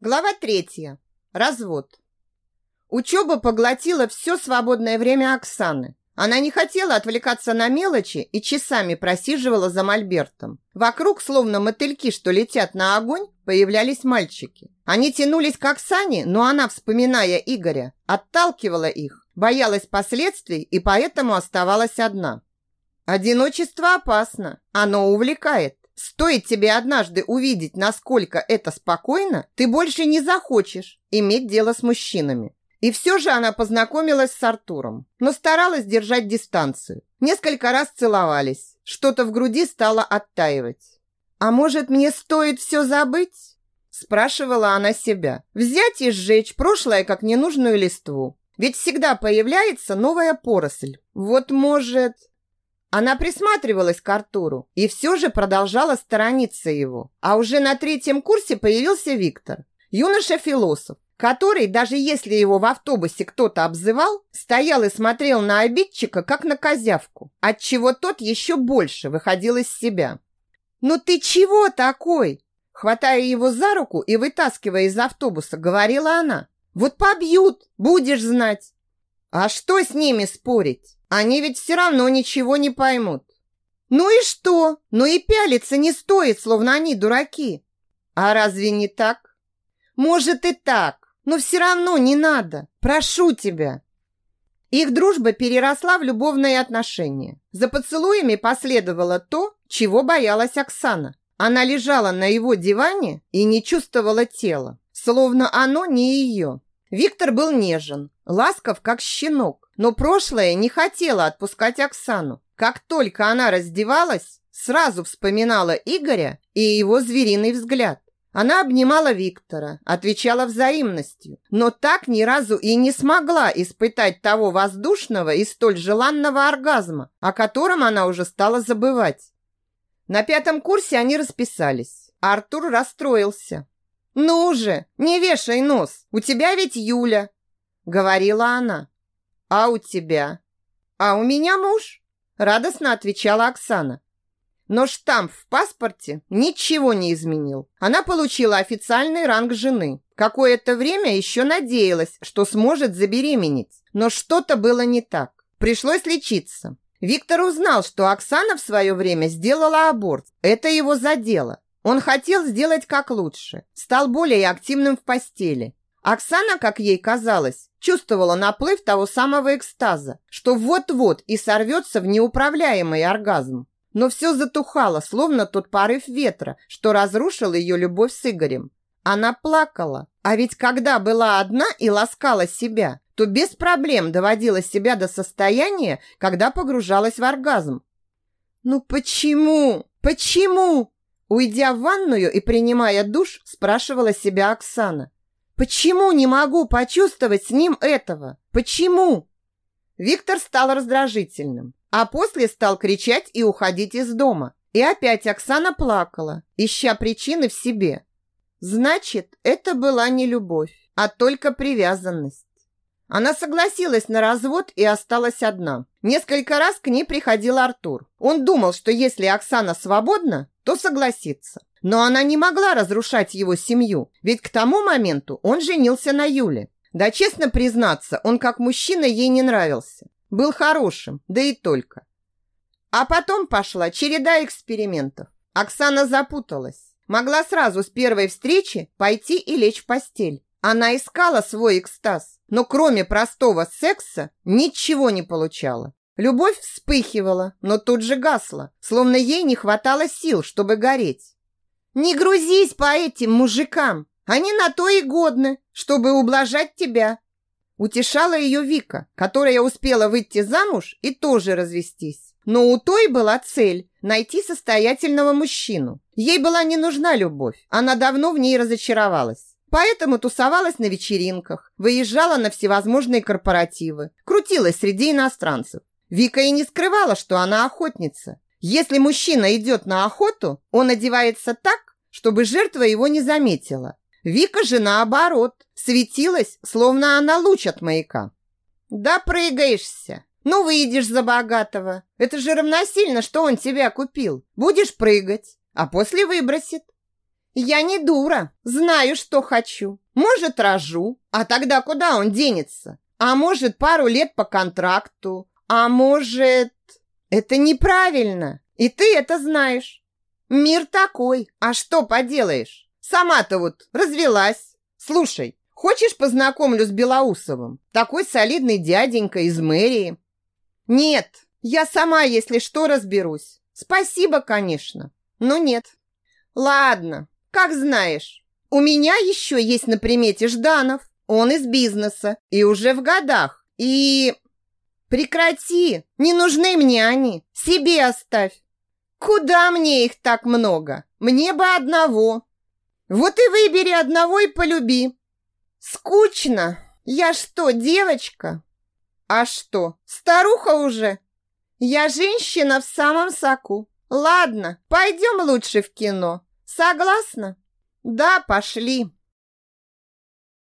Глава третья. Развод. Учеба поглотила все свободное время Оксаны. Она не хотела отвлекаться на мелочи и часами просиживала за мольбертом. Вокруг, словно мотыльки, что летят на огонь, появлялись мальчики. Они тянулись к Оксане, но она, вспоминая Игоря, отталкивала их, боялась последствий и поэтому оставалась одна. Одиночество опасно, оно увлекает. Стоит тебе однажды увидеть, насколько это спокойно, ты больше не захочешь иметь дело с мужчинами. И все же она познакомилась с Артуром, но старалась держать дистанцию. Несколько раз целовались, что-то в груди стало оттаивать. «А может, мне стоит все забыть?» Спрашивала она себя. «Взять и сжечь прошлое, как ненужную листву. Ведь всегда появляется новая поросль. Вот, может...» Она присматривалась к Артуру и все же продолжала сторониться его. А уже на третьем курсе появился Виктор, юноша-философ, который, даже если его в автобусе кто-то обзывал, стоял и смотрел на обидчика, как на козявку, отчего тот еще больше выходил из себя. «Ну ты чего такой?» Хватая его за руку и вытаскивая из автобуса, говорила она. «Вот побьют, будешь знать». «А что с ними спорить? Они ведь все равно ничего не поймут. Ну и что? Ну и пялиться не стоит, словно они дураки. А разве не так? Может и так, но все равно не надо. Прошу тебя. Их дружба переросла в любовные отношения. За поцелуями последовало то, чего боялась Оксана. Она лежала на его диване и не чувствовала тела, словно оно не ее. Виктор был нежен, ласков, как щенок, но прошлое не хотело отпускать Оксану. Как только она раздевалась, сразу вспоминала Игоря и его звериный взгляд. Она обнимала Виктора, отвечала взаимностью, но так ни разу и не смогла испытать того воздушного и столь желанного оргазма, о котором она уже стала забывать. На пятом курсе они расписались. Артур расстроился. «Ну же, не вешай нос, у тебя ведь Юля», — говорила она. «А у тебя?» «А у меня муж», – радостно отвечала Оксана. Но штамп в паспорте ничего не изменил. Она получила официальный ранг жены. Какое-то время еще надеялась, что сможет забеременеть. Но что-то было не так. Пришлось лечиться. Виктор узнал, что Оксана в свое время сделала аборт. Это его задело. Он хотел сделать как лучше. Стал более активным в постели. Оксана, как ей казалось, чувствовала наплыв того самого экстаза, что вот-вот и сорвется в неуправляемый оргазм. Но все затухало, словно тот порыв ветра, что разрушил ее любовь с Игорем. Она плакала, а ведь когда была одна и ласкала себя, то без проблем доводила себя до состояния, когда погружалась в оргазм. «Ну почему? Почему?» Уйдя в ванную и принимая душ, спрашивала себя Оксана. Почему не могу почувствовать с ним этого? Почему? Виктор стал раздражительным, а после стал кричать и уходить из дома. И опять Оксана плакала, ища причины в себе. Значит, это была не любовь, а только привязанность. Она согласилась на развод и осталась одна. Несколько раз к ней приходил Артур. Он думал, что если Оксана свободна, то согласится. Но она не могла разрушать его семью, ведь к тому моменту он женился на Юле. Да честно признаться, он как мужчина ей не нравился. Был хорошим, да и только. А потом пошла череда экспериментов. Оксана запуталась. Могла сразу с первой встречи пойти и лечь в постель. Она искала свой экстаз, но кроме простого секса ничего не получала. Любовь вспыхивала, но тут же гасла, словно ей не хватало сил, чтобы гореть. Не грузись по этим мужикам. Они на то и годны, чтобы ублажать тебя. Утешала ее Вика, которая успела выйти замуж и тоже развестись. Но у той была цель – найти состоятельного мужчину. Ей была не нужна любовь, она давно в ней разочаровалась. Поэтому тусовалась на вечеринках, выезжала на всевозможные корпоративы, крутилась среди иностранцев. Вика и не скрывала, что она охотница. Если мужчина идет на охоту, он одевается так, чтобы жертва его не заметила. Вика же наоборот, светилась, словно она луч от маяка. Да прыгаешься. Ну, выйдешь за богатого. Это же равносильно, что он тебя купил. Будешь прыгать, а после выбросит. Я не дура, знаю, что хочу. Может, рожу, а тогда куда он денется? А может, пару лет по контракту, а может... Это неправильно, и ты это знаешь. Мир такой, а что поделаешь? Сама-то вот развелась. Слушай, хочешь познакомлю с Белоусовым? Такой солидный дяденька из мэрии. Нет, я сама, если что, разберусь. Спасибо, конечно, но нет. Ладно, как знаешь. У меня еще есть на примете Жданов. Он из бизнеса и уже в годах. И... Прекрати, не нужны мне они. Себе оставь. Куда мне их так много? Мне бы одного. Вот и выбери одного и полюби. Скучно. Я что, девочка? А что, старуха уже? Я женщина в самом соку. Ладно, пойдем лучше в кино. Согласна? Да, пошли.